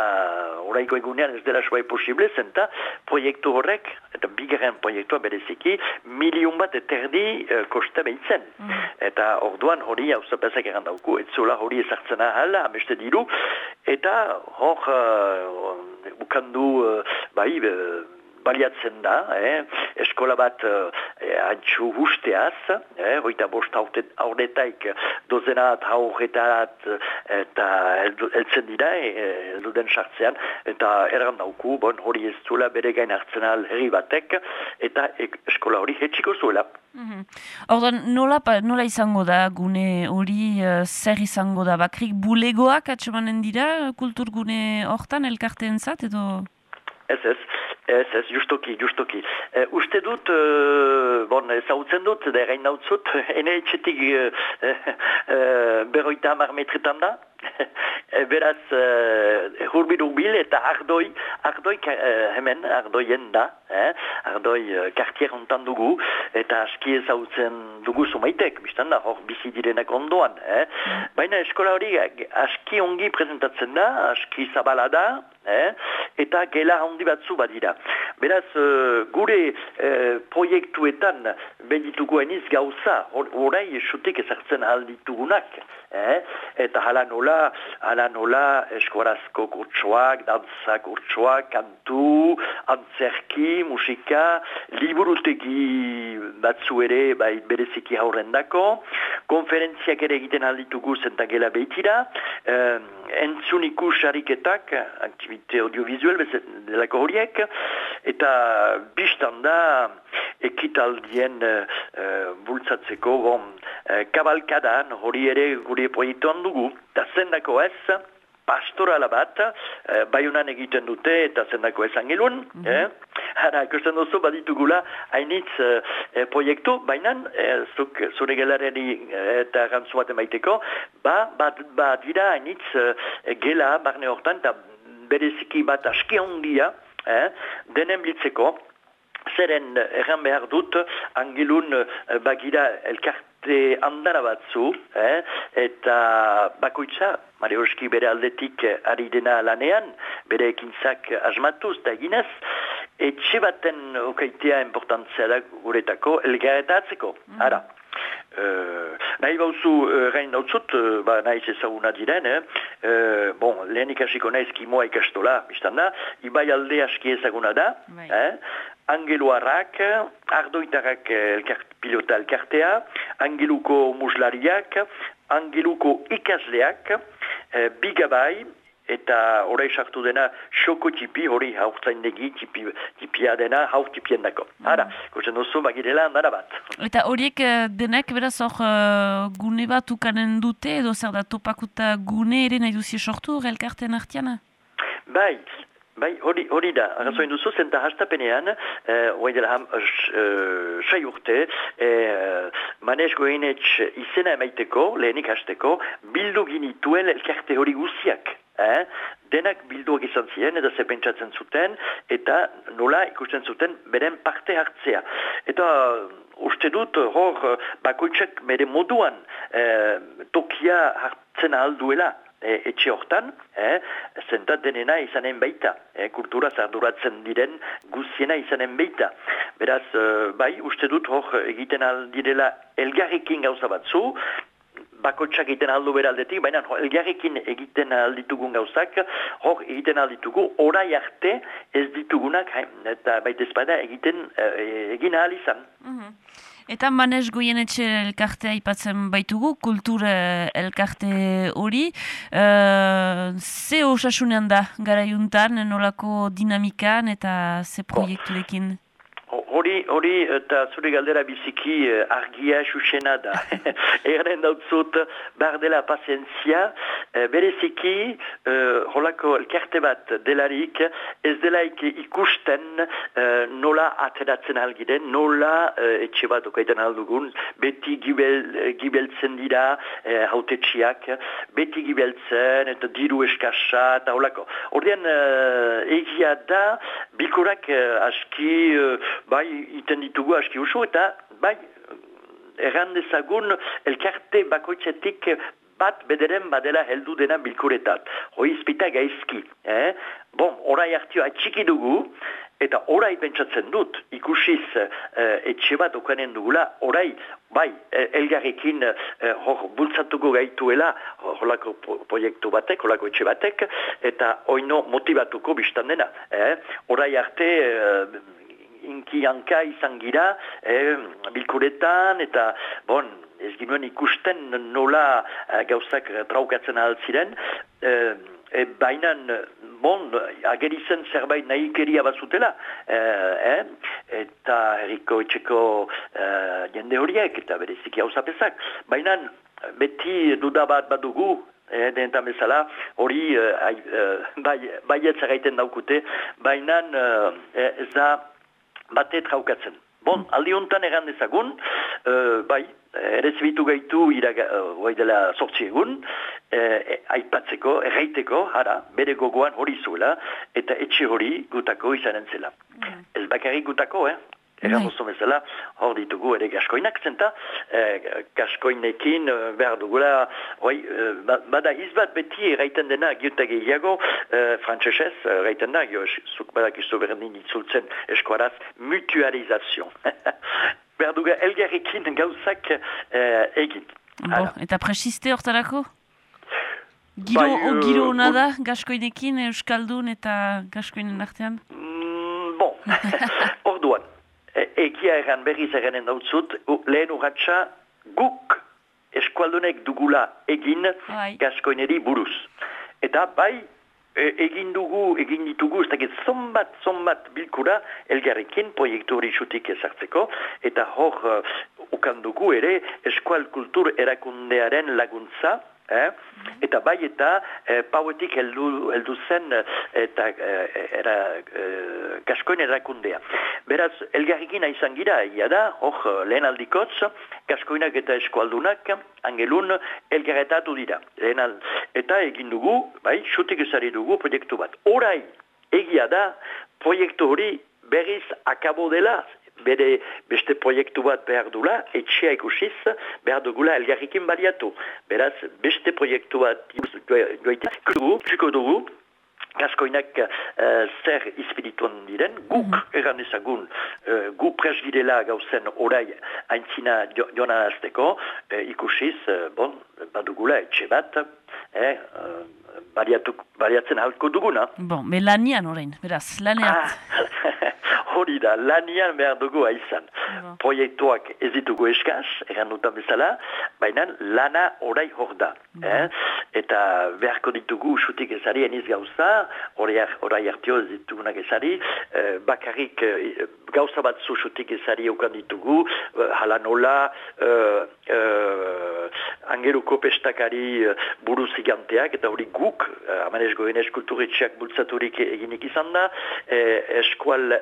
oraiko egunean ez dela soai posible, zenta proiektu horrek, eta bigarren proiektua bereziki, milion bat eterdi eh, kosta behitzen. Eta orduan hori hau zapezak egan dauku, etzula hori ezartzen ahal, ameste diru, eta hor uh, ukandu uh, bai, uh, baliatzen da, eh? eskola bat uh, e, antxu husteaz, eh, hoita bost aurretaik dozenat haurretarat eta heldu- heltzen dira, e, heldu den sartzean, eta erran dauku, bon, hori ez zuela bere gain hartzen al herri batek, eta eskola hori hetxiko zuela. Mhm. Ordan, nola, pa- nola izango da gune hori, eh, zer izango da? Bakrik bulegoak atxemanen dira kulturgune hortan elkarteen zat, edo... Ez ez, ez ez, justoki, justoki. E, uste dut, e, bon, ezagutzen dut, da erain nautzut, ene etxetik e, e, berroita hamar metretan da, e, beraz, e, hurbil hurbil eta ardoi, ardoi e, hemen, ardoien da, eh? ardoi e, kartier hontan dugu, eta aski ezagutzen dugu zumaitek, biztan da, hor bizi direnak ondoan. Eh? Baina eskola hori aski ongi presentatzen da, aski zabala da, eh? eta gela handi batzu badira. Beraz, eh, gure eh, proiektuetan beditugu eniz gauza, hor- orai esutik ezartzen alditugunak. Eh? Eta hala nola, hala nola eskuarazko kurtsoak, dantza kurtsoak, kantu, antzerki, musika, liburutegi batzu ere bai bereziki haurrendako, konferentziak ere egiten alditugu zentagela behitira, eh, entzun ikus ariketak, aktivite audiovisuel delako horiek, eta biztan da ekitaldien eh, eh, bultzatzeko bon, eh, kabalkadan hori ere gure proiektuan dugu, eta zendako ez, pastorala bat, eh, baiunan egiten dute eta zendako ez angelun, eh? Hara, ikusten duzu baditugula hainitz eh, eh, proiektu, baina eh, zuk zure gelareri eh, eta gantzu bat emaiteko, ba, bat, ba dira hainitz eh, gela barne hortan, eta bereziki bat aski handia, eh? denen blitzeko, zeren erran behar dut, angilun eh, bagira elkarte andara batzu, eh? eta bakoitza, Marioski bere aldetik eh, ari dena lanean, bere ekintzak asmatuz eta eginez, etxe baten okaitea importantzia da guretako elgarretatzeko. Ara, Uh, nahi bauzu uh, gain dautzut, uh, ba, nahi ezaguna diren, eh? uh, bon, lehenik hasiko naiz kimoa ikastola, biztan da, ibai alde aski ezaguna da, eh? Angeluarrak, ardoitarrak eh, elkart, pilota elkartea, angeluko muslariak, angeluko ikasleak, eh, bigabai, eta orai sartu dena xoko tipi, hori haurtzaindegi tipi, tipia dena haur tipien dako. Hara, kozen duzu bagirela handara bat. Eta horiek eh, denek beraz hor eh, gune bat ukanen dute, edo zer da topakuta gune ere nahi duzi sortu hor elkarteen artiana? Bai, bai, hori, hori da, arrazoin duzu, zenta hastapenean, eh, hori dela ham, sai urte, eh, manez goenetx izena emaiteko, lehenik hasteko, bildu ginituen elkarte hori guziak. Eh? Denak bilduak izan ziren, eta ze pentsatzen zuten, eta nola ikusten zuten beren parte hartzea. Eta uste dut hor bakoitzak bere moduan eh, tokia hartzen alduela e, etxe hortan, eh, zentat denena izanen baita, eh, kultura zarduratzen diren guziena izanen baita. Beraz, eh, bai, uste dut hor egiten aldirela elgarrekin gauza batzu, bakotsak egiten aldu beraldetik, baina elgarrekin egiten alditugun gauzak, hor egiten alditugu, orai arte ez ditugunak, eta baita ezpada egiten eh, egin ahal izan. Eta manez goienetxe elkartea aipatzen baitugu, kultur eh, elkarte hori. Uh, ze osasunean da garaiuntan, nolako dinamikan eta ze proiekturekin? Hori, hori, eta zure galdera biziki eh, argia susena da. Erren dautzut, bar dela pazientzia, eh, bereziki, eh, holako elkarte bat delarik, ez delaik ikusten eh, nola ateratzen algiren, nola eh, etxe bat okaitan aldugun, beti gibel, eh, gibeltzen dira eh, hautetxiak, beti gibeltzen, eta diru eskasa, eta holako. Ordean, eh, egia da, bilkurak eh, aski, eh, bai, iten ditugu aski usu, eta bai, erran dezagun elkarte bakoitzetik bat bederen badela heldu dena bilkuretat. Hoi izpita gaizki. Eh? Bon, orai hartio atxiki dugu, eta orai pentsatzen dut, ikusiz eh, etxe bat okanen dugula, orai, bai, eh, elgarrekin eh, hor bultzatuko gaituela, horlako pro proiektu batek, horlako etxe batek, eta oino motivatuko biztan dena. Eh? Orai arte, eh, inki hanka izan gira, eh, bilkuretan, eta, bon, ez ginuen ikusten nola eh, gauzak traukatzen altziren, eh, e, baina, bon, ageri zen zerbait nahikeria bazutela, eh, eh, eta herriko etxeko eh, jende horiek, eta bereziki hau zapezak. Baina, beti duda bat badugu, eh, denetan bezala, hori eh, eh, bai, baietz gaiten daukute, baina eh, ez da bate traukatzen. Bon, aldi honetan egan dezagun, eh, bai, ere zibitu gaitu iraga, uh, dela sortzi egun, eh, aipatzeko, erraiteko, hara, bere gogoan hori zuela, eta etxe hori gutako izanen zela. Ez bakarrik gutako, eh? Egan bostu bezala, hor ditugu ere gaskoinak zenta, eh, gaskoinekin eh, behar dugula, oi, eh, ba- bada izbat beti erraiten dena giuta gehiago, eh, frantzesez, erraiten da, jo, zuk badak izo berdin itzultzen eskuaraz, mutualizazio. behar duga elgarrekin gauzak eh, egin. Bo, eta presiste hortarako? Giro, Bai, o, eh, giro ona da, gaskoinekin, euskaldun eta gaskoinen artean? Bon, orduan, e- egia erran berriz erranen dautzut, lehen urratxa guk eskualdunek dugula egin gaskoineri buruz. Eta bai, e- egin dugu, egin ditugu, ez dakit zonbat, zonbat bilkura elgarrekin proiektu hori xutik ezartzeko, eta hor uh, ukan dugu ere eskual kultur erakundearen laguntza, Eh? Eta bai eta eh, pauetik heldu, heldu zen eh, eta eh, era, eh, gaskoin erakundea. Beraz, elgarrikin izan gira, ia da, hor eh, lehen aldikotz, gaskoinak eta eskualdunak angelun elgarretatu dira. Lehen al- eta egin dugu, bai, xutik ezari dugu proiektu bat. Orai, egia da, proiektu hori berriz akabo dela, bere beste proiektu bat behar dula, etxea ikusiz, behar dugula elgarrikin baliatu. Beraz, beste proiektu bat joaitea, dugu, txuko dugu, gaskoinak eh, zer izpirituan diren, guk egan ezagun, eh, gu pres gauzen orai aintzina jo, joan azteko, eh, ikusiz, eh, bon, badugula etxe bat, eh, eh, baliatu, baliatzen halko duguna. Bon, be lanian orain, beraz, lanean. Hori da, lanian behar dugu aizan. Proiektuak ez ditugu eskaz, egan dutan bezala, baina lana orai hor da. Eh? Eta beharko ditugu xutik ezari eniz gauza, orai, orai hartio ez ditugunak ezari, eh, bakarrik eh, gauza bat zu xutik ezari eukan ditugu, eh, hala nola, eh, eh, angeruko pestakari eh, buruz iganteak, eta hori guk, eh, amanez goen eskulturitxeak bultzaturik eginik izan da, eh, eskual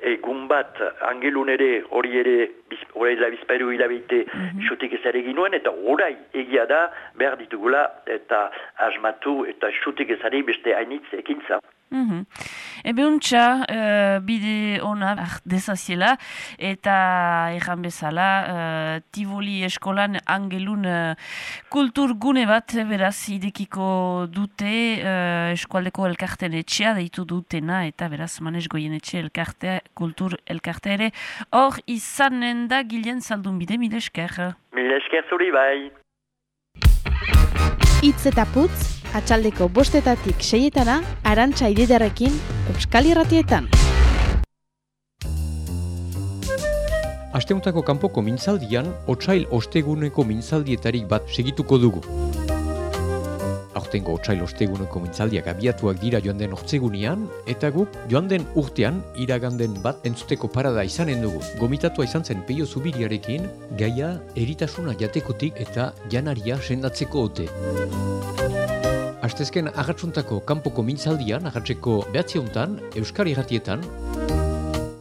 egun bat angelun ere hori ere biz- hori da bizpairu hilabete xutik ezare ginuen, eta orai egia da behar ditugula eta asmatu eta xutik ezari beste hainitz ekintza. Mhm. Ebe untxa, eh, bide ona ah, dezaziela, eta erran bezala, eh, Tivoli eskolan angelun eh, kulturgune bat, beraz, idekiko dute eh, eskualdeko elkarten etxea, deitu dutena, eta beraz, manez goien etxe elkarte, kultur elkarte ere, hor izanen da gilen zaldun bide, mile esker. Mila esker zuri bai. Itz eta putz, atxaldeko bostetatik seietana, arantxa ididarekin, Euskal Irratietan. Asteuntako kanpoko mintzaldian, otsail osteguneko mintzaldietarik bat segituko dugu. Aurtengo otsail osteguneko mintzaldiak abiatuak dira joan den ortzegunean, eta guk joan den urtean iraganden bat entzuteko parada izanen dugu. Gomitatua izan zen peio zubiriarekin, gaia eritasuna jatekotik eta janaria sendatzeko ote. Astezken agatsuntako kanpoko mintzaldian, agatzeko behatzi hontan, Euskal Irratietan,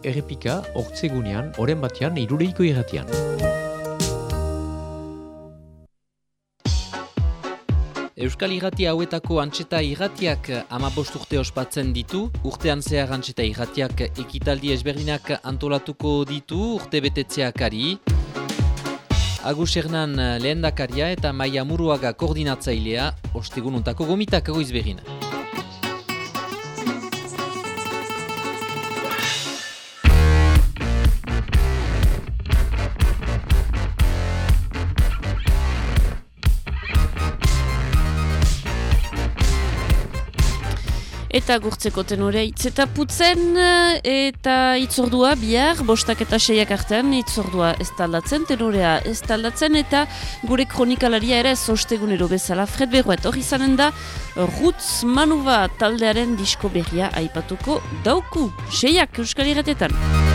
errepika hortzegunean, oren batean, irureiko irratian. Euskal Irratia hauetako antxeta irratiak amabost urte ospatzen ditu, urtean zehar antxeta irratiak ekitaldi ezberdinak antolatuko ditu urte betetzeakari. Agus Hernan lehendakaria eta Maia Muruaga koordinatzailea, ostegununtako gomitak goiz Eta gurtzeko tenorea hitz eta putzen eh, eta itzordua bihar, bostak eta seiak artean itzordua ez taldatzen, tenorea ez taldatzen eta gure kronikalaria ere zostegunero bezala Fred Berroet hori izanen da Rutz Manuva taldearen disko berria aipatuko dauku. Seiak Euskal Irratetan.